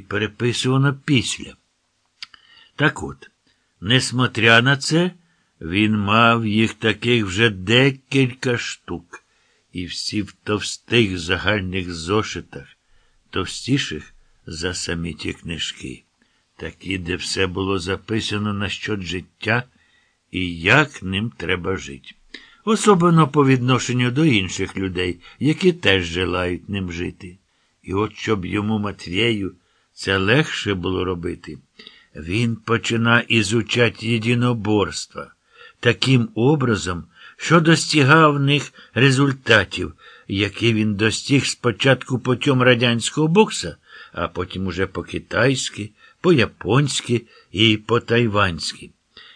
переписувано після. Так от, несмотря на це, він мав їх таких вже декілька штук, і всі в товстих загальних зошитах, товстіших за самі ті книжки, такі, де все було записано на щодо життя і як ним треба жити. Особливо по відношенню до інших людей, які теж желають ним жити. І от щоб йому Матвєю це легше було робити, він почина ізучать єдиноборства таким образом, що достигав них результатів, які він достиг спочатку путем радянського бокса, а потім уже по-китайськи, по-японськи і по-тайванськи.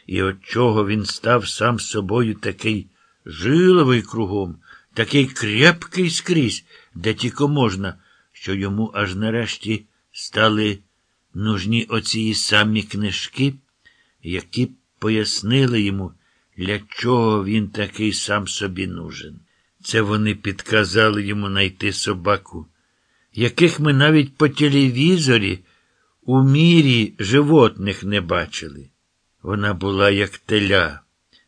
І от чого він став сам собою такий жиловий кругом, такий крепкий скрізь, де тільки можна, що йому аж нарешті стали нужні оці самі книжки, які пояснили йому, для чого він такий сам собі нужен. Це вони підказали йому знайти собаку, яких ми навіть по телевізорі у мірі животних не бачили. Вона була як теля,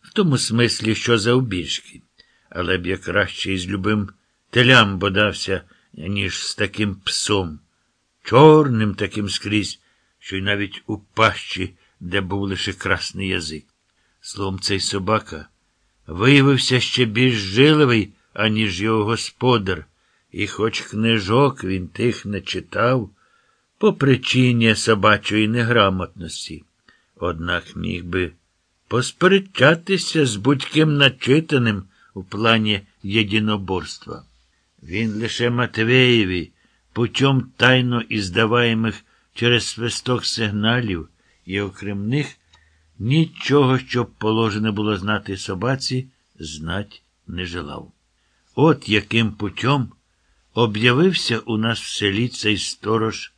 в тому смислі, що завбільшки, але б я краще із любим телям бодався, ніж з таким псом, чорним таким скрізь, що й навіть у пащі, де був лише красний язик. Словом, цей собака виявився ще більш жиловий, аніж його господар, і хоч книжок він тих не читав по причині собачої неграмотності, однак міг би посперечатися з будь-ким начитаним у плані єдиноборства. Він лише Матвеєві, путем тайно іздаваємих через свисток сигналів, і окрім них, нічого, що положено було знати собаці, знать не желав. От яким путем об'явився у нас в селі цей сторож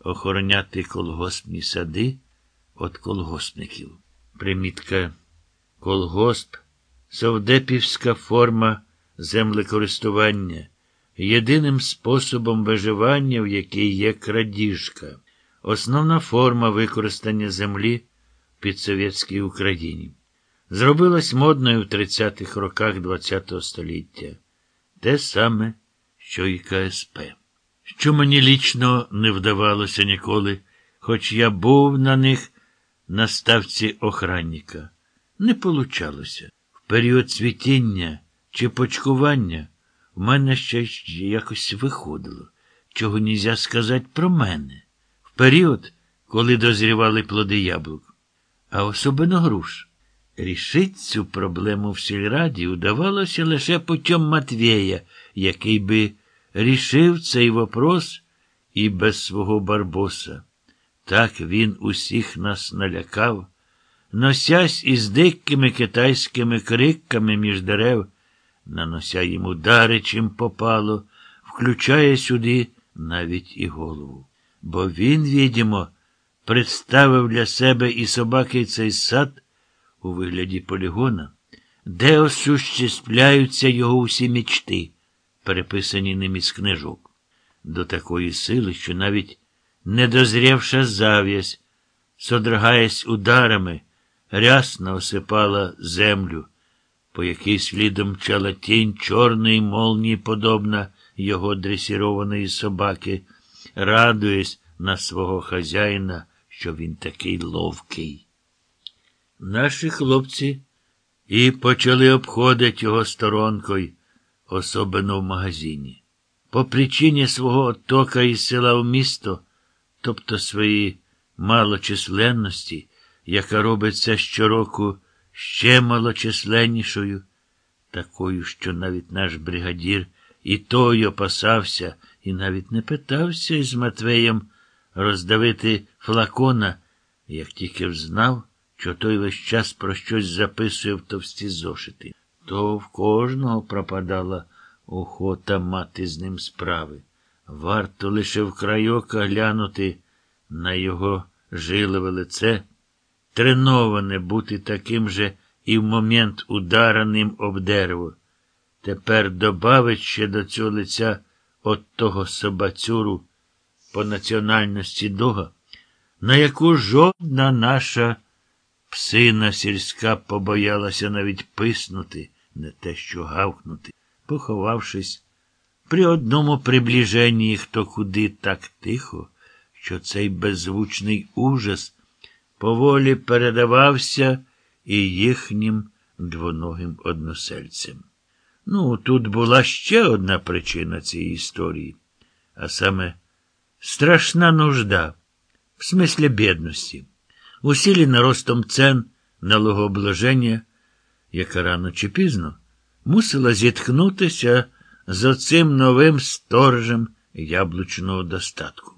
охороняти колгоспні сади від колгоспників. Примітка колгосп, совдепівська форма землекористування, єдиним способом виживання, в якій є крадіжка, основна форма використання землі в підсовєтській Україні. Зробилась модною в 30-х роках ХХ століття. Те саме, що і КСП. Що мені лічно не вдавалося ніколи, хоч я був на них на ставці охранника. Не получалося. В період цвітіння чи почкування в мене ще якось виходило, чого нельзя сказати про мене. В період, коли дозрівали плоди яблук, а особливо груш. Рішить цю проблему в сільраді удавалося лише путем Матвєя, який би рішив цей вопрос і без свого барбоса. Так він усіх нас налякав, носясь із дикими китайськими криками між дерев, нанося їм удари, чим попало, включає сюди навіть і голову. Бо він, відімо, представив для себе і собаки цей сад у вигляді полігона, де осуществляються його усі мічти, переписані ним із книжок, до такої сили, що навіть недозрівша зав'язь, содрагаясь ударами, рясно осипала землю, по якій слідом мчала тінь чорної молнії, подобна його дресірованої собаки, радуясь на свого хазяїна, що він такий ловкий. Наші хлопці і почали обходити його сторонкою, особливо в магазині. По причині свого оттока із села в місто, тобто своєї малочисленності, яка робиться щороку ще малочисленнішою, такою, що навіть наш бригадір і той опасався, і навіть не питався із Матвеєм роздавити флакона, як тільки взнав, що той весь час про щось записує в товсті зошити. То в кожного пропадала охота мати з ним справи. Варто лише вкрайока глянути на його жилове лице, треноване бути таким же і в момент удараним об дерево. Тепер добавить ще до цього лиця от того собацюру по національності дога, на яку жодна наша псина сільська побоялася навіть писнути, не те що гавкнути, поховавшись при одному приближенні хто куди так тихо, що цей беззвучний ужас поволі передавався і їхнім двоногим односельцям. Ну, тут була ще одна причина цієї історії, а саме страшна нужда, в смислі бідності. У сілі наростом цен налогообложення, яка рано чи пізно мусила зіткнутися з оцим новим сторожем яблучного достатку.